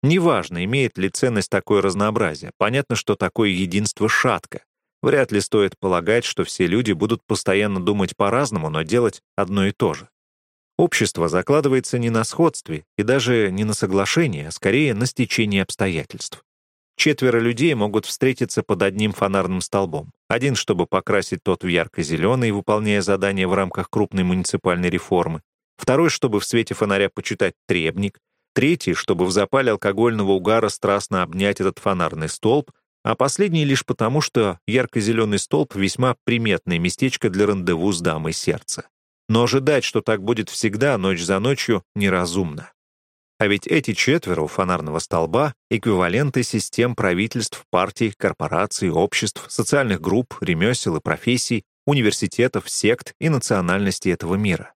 Неважно, имеет ли ценность такое разнообразие. Понятно, что такое единство шатко. Вряд ли стоит полагать, что все люди будут постоянно думать по-разному, но делать одно и то же. Общество закладывается не на сходстве и даже не на соглашении, а скорее на стечении обстоятельств. Четверо людей могут встретиться под одним фонарным столбом. Один, чтобы покрасить тот в ярко-зеленый, выполняя задание в рамках крупной муниципальной реформы. Второй, чтобы в свете фонаря почитать требник. Третий, чтобы в запале алкогольного угара страстно обнять этот фонарный столб. А последний лишь потому, что ярко-зеленый столб — весьма приметное местечко для рандеву с дамой сердца. Но ожидать, что так будет всегда, ночь за ночью, неразумно. А ведь эти четверо у фонарного столба — эквиваленты систем правительств, партий, корпораций, обществ, социальных групп, ремесел и профессий, университетов, сект и национальностей этого мира.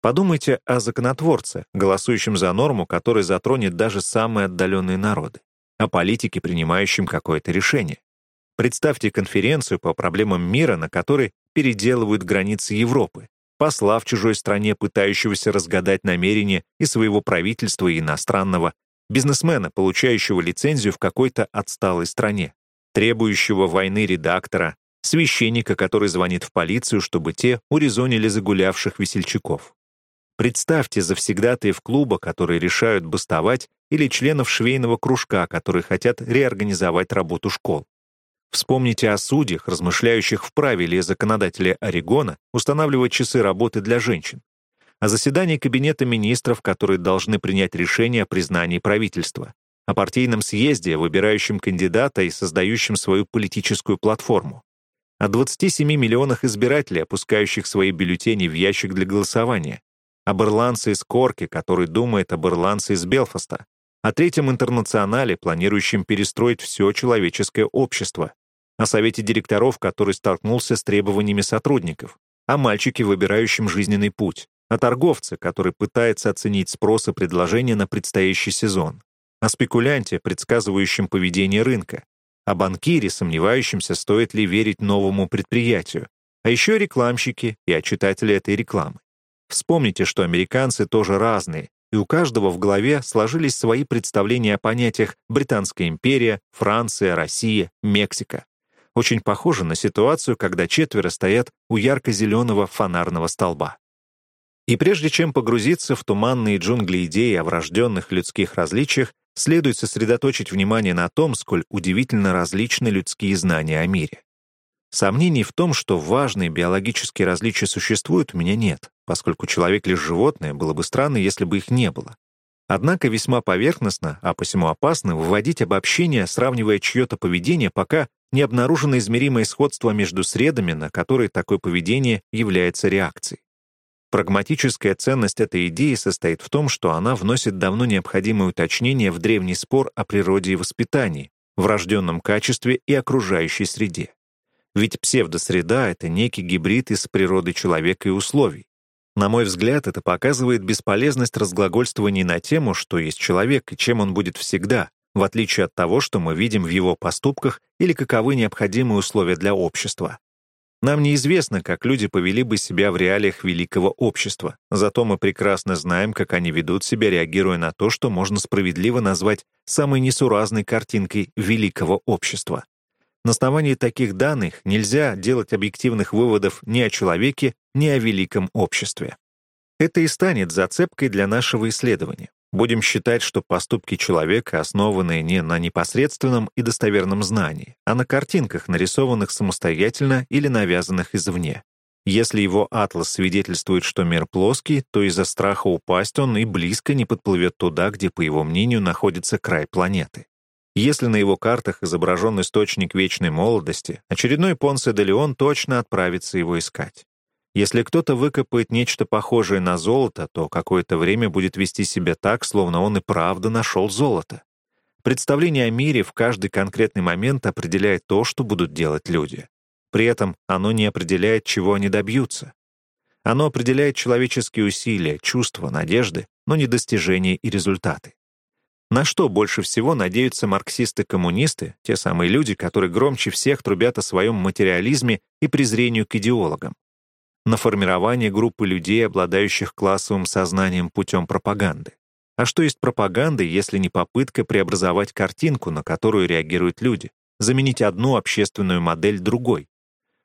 Подумайте о законотворце, голосующем за норму, которая затронет даже самые отдаленные народы, о политике, принимающем какое-то решение. Представьте конференцию по проблемам мира, на которой переделывают границы Европы, посла в чужой стране, пытающегося разгадать намерения и своего правительства, и иностранного, бизнесмена, получающего лицензию в какой-то отсталой стране, требующего войны редактора, священника, который звонит в полицию, чтобы те урезонили загулявших весельчаков. Представьте завсегдатаев клуба, которые решают бастовать, или членов швейного кружка, которые хотят реорганизовать работу школ. Вспомните о судьях, размышляющих вправе ли законодателя Орегона устанавливать часы работы для женщин, о заседании Кабинета министров, которые должны принять решение о признании правительства, о партийном съезде, выбирающем кандидата и создающем свою политическую платформу, о 27 миллионах избирателей, опускающих свои бюллетени в ящик для голосования, об ирландце из Корки, который думает об ирландце из Белфаста, о Третьем интернационале, планирующем перестроить все человеческое общество, о совете директоров, который столкнулся с требованиями сотрудников, о мальчике, выбирающем жизненный путь, о торговце, который пытается оценить спрос и предложение на предстоящий сезон, о спекулянте, предсказывающем поведение рынка, о банкире, сомневающемся, стоит ли верить новому предприятию, а еще о рекламщике и о читателе этой рекламы. Вспомните, что американцы тоже разные, и у каждого в голове сложились свои представления о понятиях «Британская империя», «Франция», «Россия», «Мексика». Очень похоже на ситуацию, когда четверо стоят у ярко-зеленого фонарного столба. И прежде чем погрузиться в туманные джунгли идей о врожденных людских различиях, следует сосредоточить внимание на том, сколь удивительно различны людские знания о мире. Сомнений в том, что важные биологические различия существуют, у меня нет, поскольку человек лишь животное, было бы странно, если бы их не было. Однако весьма поверхностно, а посему опасно, выводить обобщения, сравнивая чье-то поведение, пока не обнаружено измеримое сходство между средами, на которые такое поведение является реакцией. Прагматическая ценность этой идеи состоит в том, что она вносит давно необходимое уточнение в древний спор о природе и воспитании, врожденном качестве и окружающей среде. Ведь псевдосреда — это некий гибрид из природы человека и условий. На мой взгляд, это показывает бесполезность разглагольствований на тему, что есть человек и чем он будет всегда, в отличие от того, что мы видим в его поступках или каковы необходимые условия для общества. Нам неизвестно, как люди повели бы себя в реалиях великого общества, зато мы прекрасно знаем, как они ведут себя, реагируя на то, что можно справедливо назвать самой несуразной картинкой великого общества. На основании таких данных нельзя делать объективных выводов ни о человеке, ни о великом обществе. Это и станет зацепкой для нашего исследования. Будем считать, что поступки человека основаны не на непосредственном и достоверном знании, а на картинках, нарисованных самостоятельно или навязанных извне. Если его атлас свидетельствует, что мир плоский, то из-за страха упасть он и близко не подплывет туда, где, по его мнению, находится край планеты. Если на его картах изображен источник вечной молодости, очередной Понсе де Леон точно отправится его искать. Если кто-то выкопает нечто похожее на золото, то какое-то время будет вести себя так, словно он и правда нашел золото. Представление о мире в каждый конкретный момент определяет то, что будут делать люди. При этом оно не определяет, чего они добьются. Оно определяет человеческие усилия, чувства, надежды, но не достижения и результаты. На что больше всего надеются марксисты-коммунисты, те самые люди, которые громче всех трубят о своем материализме и презрению к идеологам? На формирование группы людей, обладающих классовым сознанием путем пропаганды. А что есть пропаганда, если не попытка преобразовать картинку, на которую реагируют люди, заменить одну общественную модель другой?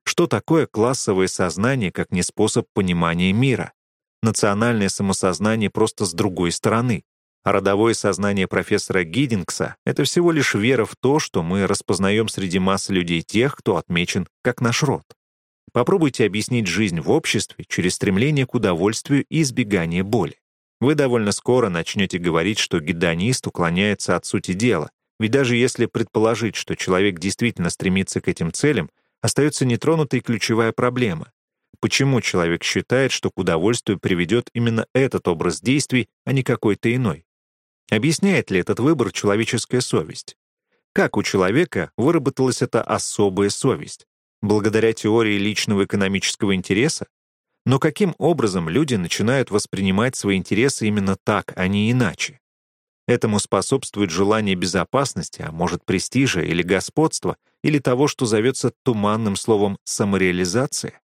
Что такое классовое сознание, как не способ понимания мира? Национальное самосознание просто с другой стороны. Родовое сознание профессора Гиддингса — это всего лишь вера в то, что мы распознаем среди массы людей тех, кто отмечен как наш род. Попробуйте объяснить жизнь в обществе через стремление к удовольствию и избегание боли. Вы довольно скоро начнете говорить, что гедонист уклоняется от сути дела, ведь даже если предположить, что человек действительно стремится к этим целям, остается нетронутой ключевая проблема. Почему человек считает, что к удовольствию приведет именно этот образ действий, а не какой-то иной? Объясняет ли этот выбор человеческая совесть? Как у человека выработалась эта особая совесть? Благодаря теории личного экономического интереса? Но каким образом люди начинают воспринимать свои интересы именно так, а не иначе? Этому способствует желание безопасности, а может престижа или господства, или того, что зовется туманным словом «самореализация»?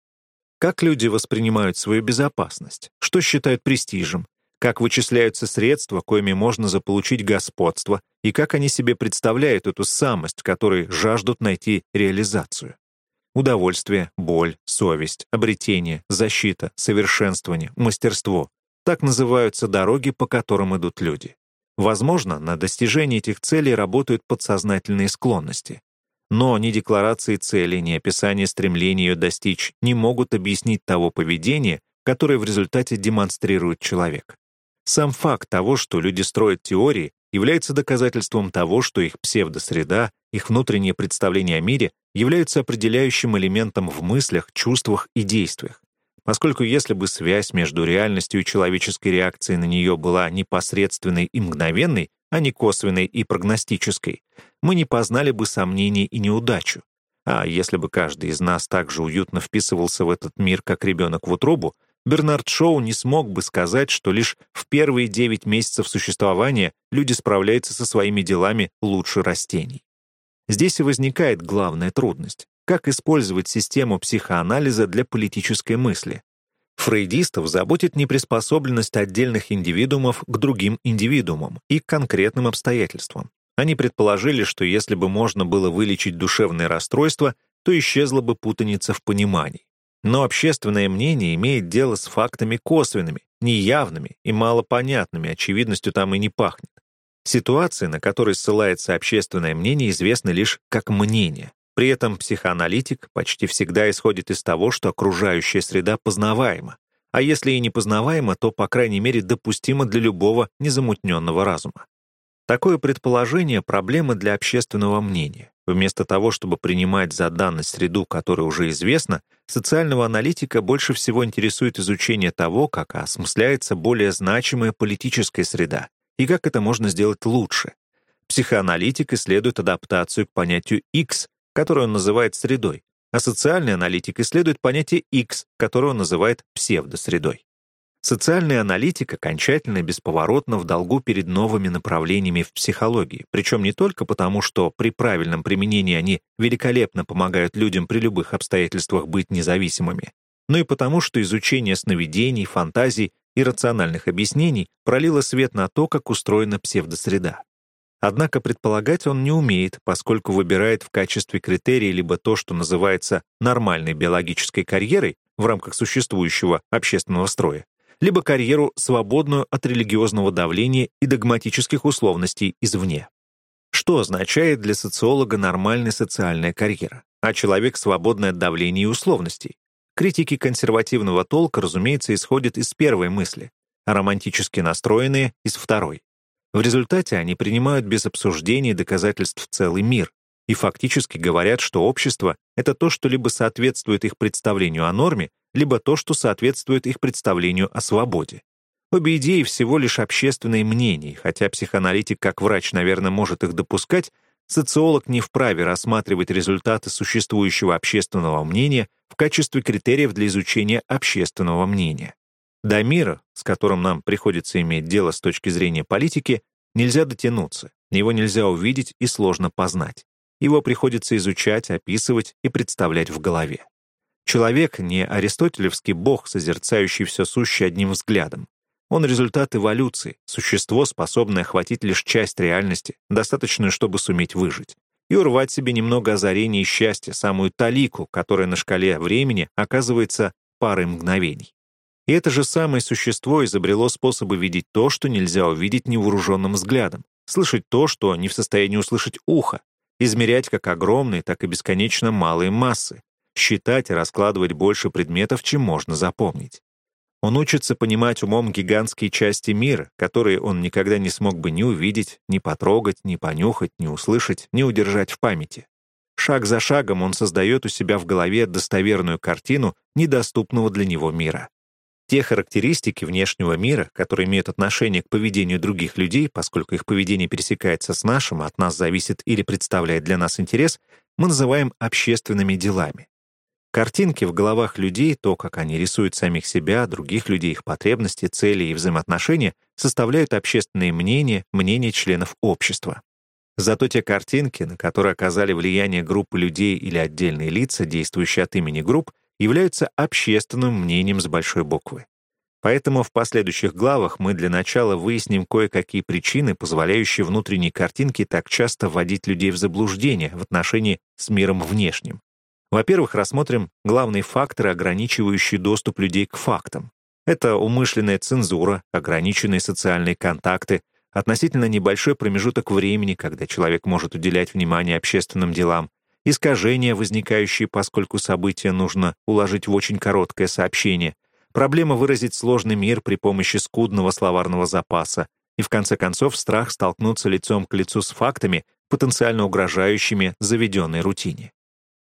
Как люди воспринимают свою безопасность? Что считают престижем? Как вычисляются средства, коими можно заполучить господство, и как они себе представляют эту самость, которой жаждут найти реализацию. Удовольствие, боль, совесть, обретение, защита, совершенствование, мастерство — так называются дороги, по которым идут люди. Возможно, на достижение этих целей работают подсознательные склонности. Но ни декларации цели, ни описание стремления ее достичь не могут объяснить того поведения, которое в результате демонстрирует человек. Сам факт того, что люди строят теории, является доказательством того, что их псевдосреда, их внутреннее представление о мире являются определяющим элементом в мыслях, чувствах и действиях. Поскольку если бы связь между реальностью и человеческой реакцией на нее была непосредственной и мгновенной, а не косвенной и прогностической, мы не познали бы сомнений и неудачу. А если бы каждый из нас так же уютно вписывался в этот мир, как ребенок в утробу, Бернард Шоу не смог бы сказать, что лишь в первые 9 месяцев существования люди справляются со своими делами лучше растений. Здесь и возникает главная трудность — как использовать систему психоанализа для политической мысли. Фрейдистов заботит неприспособленность отдельных индивидуумов к другим индивидуумам и к конкретным обстоятельствам. Они предположили, что если бы можно было вылечить душевное расстройство, то исчезла бы путаница в понимании. Но общественное мнение имеет дело с фактами косвенными, неявными и малопонятными, очевидностью там и не пахнет. Ситуации, на которые ссылается общественное мнение, известны лишь как мнение. При этом психоаналитик почти всегда исходит из того, что окружающая среда познаваема, а если и не познаваема, то, по крайней мере, допустима для любого незамутненного разума. Такое предположение — проблема для общественного мнения. Вместо того, чтобы принимать за данность среду, которая уже известна, социального аналитика больше всего интересует изучение того, как осмысляется более значимая политическая среда и как это можно сделать лучше. Психоаналитик исследует адаптацию к понятию X, которое он называет средой, а социальный аналитик исследует понятие X, которое он называет псевдосредой. Социальная аналитика окончательно и бесповоротно в долгу перед новыми направлениями в психологии, причем не только потому, что при правильном применении они великолепно помогают людям при любых обстоятельствах быть независимыми, но и потому, что изучение сновидений, фантазий и рациональных объяснений пролило свет на то, как устроена псевдосреда. Однако предполагать он не умеет, поскольку выбирает в качестве критерия либо то, что называется нормальной биологической карьерой в рамках существующего общественного строя, либо карьеру, свободную от религиозного давления и догматических условностей извне. Что означает для социолога нормальная социальная карьера, а человек свободный от давления и условностей? Критики консервативного толка, разумеется, исходят из первой мысли, а романтически настроенные — из второй. В результате они принимают без обсуждений доказательств целый мир и фактически говорят, что общество — это то, что либо соответствует их представлению о норме, либо то, что соответствует их представлению о свободе. Обе идеи всего лишь общественные мнения, хотя психоаналитик как врач, наверное, может их допускать, социолог не вправе рассматривать результаты существующего общественного мнения в качестве критериев для изучения общественного мнения. До мира, с которым нам приходится иметь дело с точки зрения политики, нельзя дотянуться, его нельзя увидеть и сложно познать. Его приходится изучать, описывать и представлять в голове. Человек — не аристотелевский бог, созерцающий все сущее одним взглядом. Он — результат эволюции, существо, способное охватить лишь часть реальности, достаточную, чтобы суметь выжить, и урвать себе немного озарения и счастья, самую талику, которая на шкале времени оказывается парой мгновений. И это же самое существо изобрело способы видеть то, что нельзя увидеть невооруженным взглядом, слышать то, что не в состоянии услышать ухо, измерять как огромные, так и бесконечно малые массы, считать и раскладывать больше предметов, чем можно запомнить. Он учится понимать умом гигантские части мира, которые он никогда не смог бы ни увидеть, ни потрогать, ни понюхать, ни услышать, ни удержать в памяти. Шаг за шагом он создает у себя в голове достоверную картину недоступного для него мира. Те характеристики внешнего мира, которые имеют отношение к поведению других людей, поскольку их поведение пересекается с нашим, от нас зависит или представляет для нас интерес, мы называем общественными делами. Картинки в головах людей, то, как они рисуют самих себя, других людей, их потребности, цели и взаимоотношения, составляют общественные мнения, мнения членов общества. Зато те картинки, на которые оказали влияние группы людей или отдельные лица, действующие от имени групп, являются общественным мнением с большой буквы. Поэтому в последующих главах мы для начала выясним кое-какие причины, позволяющие внутренней картинке так часто вводить людей в заблуждение в отношении с миром внешним. Во-первых, рассмотрим главные факторы, ограничивающие доступ людей к фактам. Это умышленная цензура, ограниченные социальные контакты, относительно небольшой промежуток времени, когда человек может уделять внимание общественным делам, искажения, возникающие, поскольку события нужно уложить в очень короткое сообщение, проблема выразить сложный мир при помощи скудного словарного запаса и, в конце концов, страх столкнуться лицом к лицу с фактами, потенциально угрожающими заведенной рутине.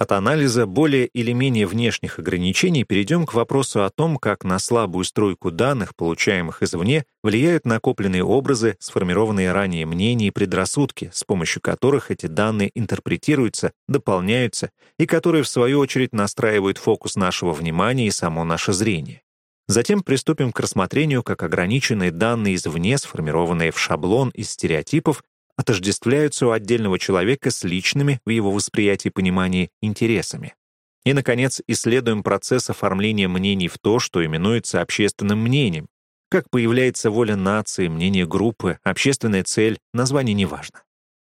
От анализа более или менее внешних ограничений перейдем к вопросу о том, как на слабую стройку данных, получаемых извне, влияют накопленные образы, сформированные ранее мнения и предрассудки, с помощью которых эти данные интерпретируются, дополняются и которые, в свою очередь, настраивают фокус нашего внимания и само наше зрение. Затем приступим к рассмотрению, как ограниченные данные извне, сформированные в шаблон из стереотипов, отождествляются у отдельного человека с личными в его восприятии и понимании интересами. И, наконец, исследуем процесс оформления мнений в то, что именуется общественным мнением. Как появляется воля нации, мнение группы, общественная цель, название неважно.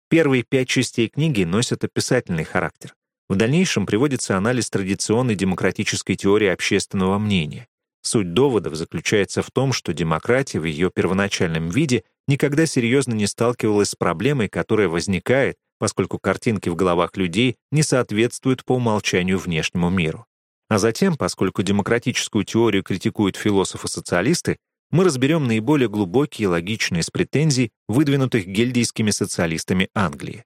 Первые пять частей книги носят описательный характер. В дальнейшем приводится анализ традиционной демократической теории общественного мнения. Суть доводов заключается в том, что демократия в ее первоначальном виде никогда серьезно не сталкивалась с проблемой, которая возникает, поскольку картинки в головах людей не соответствуют по умолчанию внешнему миру. А затем, поскольку демократическую теорию критикуют философы-социалисты, мы разберем наиболее глубокие и логичные из претензий, выдвинутых гильдийскими социалистами Англии.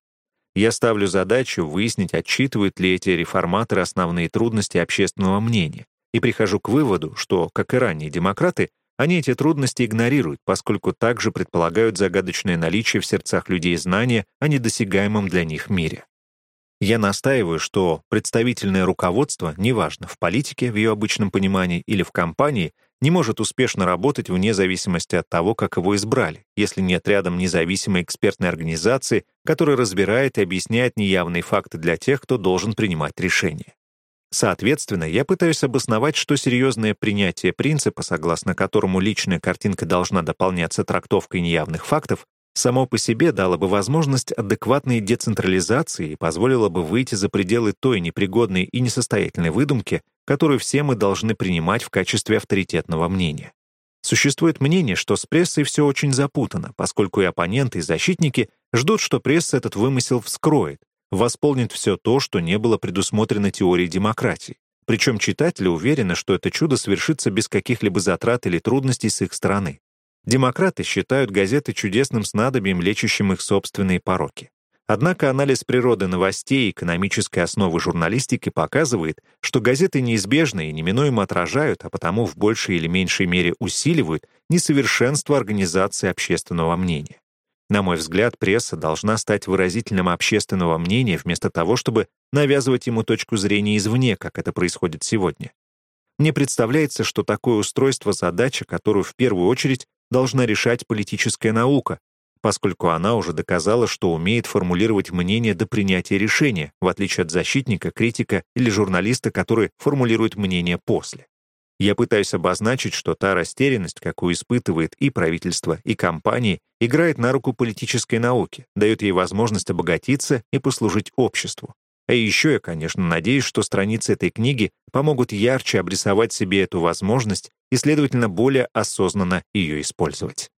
Я ставлю задачу выяснить, отчитывают ли эти реформаторы основные трудности общественного мнения, и прихожу к выводу, что, как и ранние демократы, они эти трудности игнорируют, поскольку также предполагают загадочное наличие в сердцах людей знания о недосягаемом для них мире. Я настаиваю, что представительное руководство, неважно, в политике в ее обычном понимании или в компании, не может успешно работать вне зависимости от того, как его избрали, если нет рядом независимой экспертной организации, которая разбирает и объясняет неявные факты для тех, кто должен принимать решения. Соответственно, я пытаюсь обосновать, что серьезное принятие принципа, согласно которому личная картинка должна дополняться трактовкой неявных фактов, само по себе дало бы возможность адекватной децентрализации и позволило бы выйти за пределы той непригодной и несостоятельной выдумки, которую все мы должны принимать в качестве авторитетного мнения. Существует мнение, что с прессой все очень запутано, поскольку и оппоненты, и защитники ждут, что пресса этот вымысел вскроет, восполнит все то, что не было предусмотрено теорией демократии. Причем читатели уверены, что это чудо свершится без каких-либо затрат или трудностей с их стороны. Демократы считают газеты чудесным снадобьем, лечащим их собственные пороки. Однако анализ природы новостей и экономической основы журналистики показывает, что газеты неизбежно и неминуемо отражают, а потому в большей или меньшей мере усиливают несовершенство организации общественного мнения. На мой взгляд, пресса должна стать выразителем общественного мнения вместо того, чтобы навязывать ему точку зрения извне, как это происходит сегодня. Мне представляется, что такое устройство — задача, которую в первую очередь должна решать политическая наука, поскольку она уже доказала, что умеет формулировать мнение до принятия решения, в отличие от защитника, критика или журналиста, который формулирует мнение после. Я пытаюсь обозначить, что та растерянность, какую испытывает и правительство, и компании, играет на руку политической науке, дает ей возможность обогатиться и послужить обществу. А еще я, конечно, надеюсь, что страницы этой книги помогут ярче обрисовать себе эту возможность и, следовательно, более осознанно ее использовать.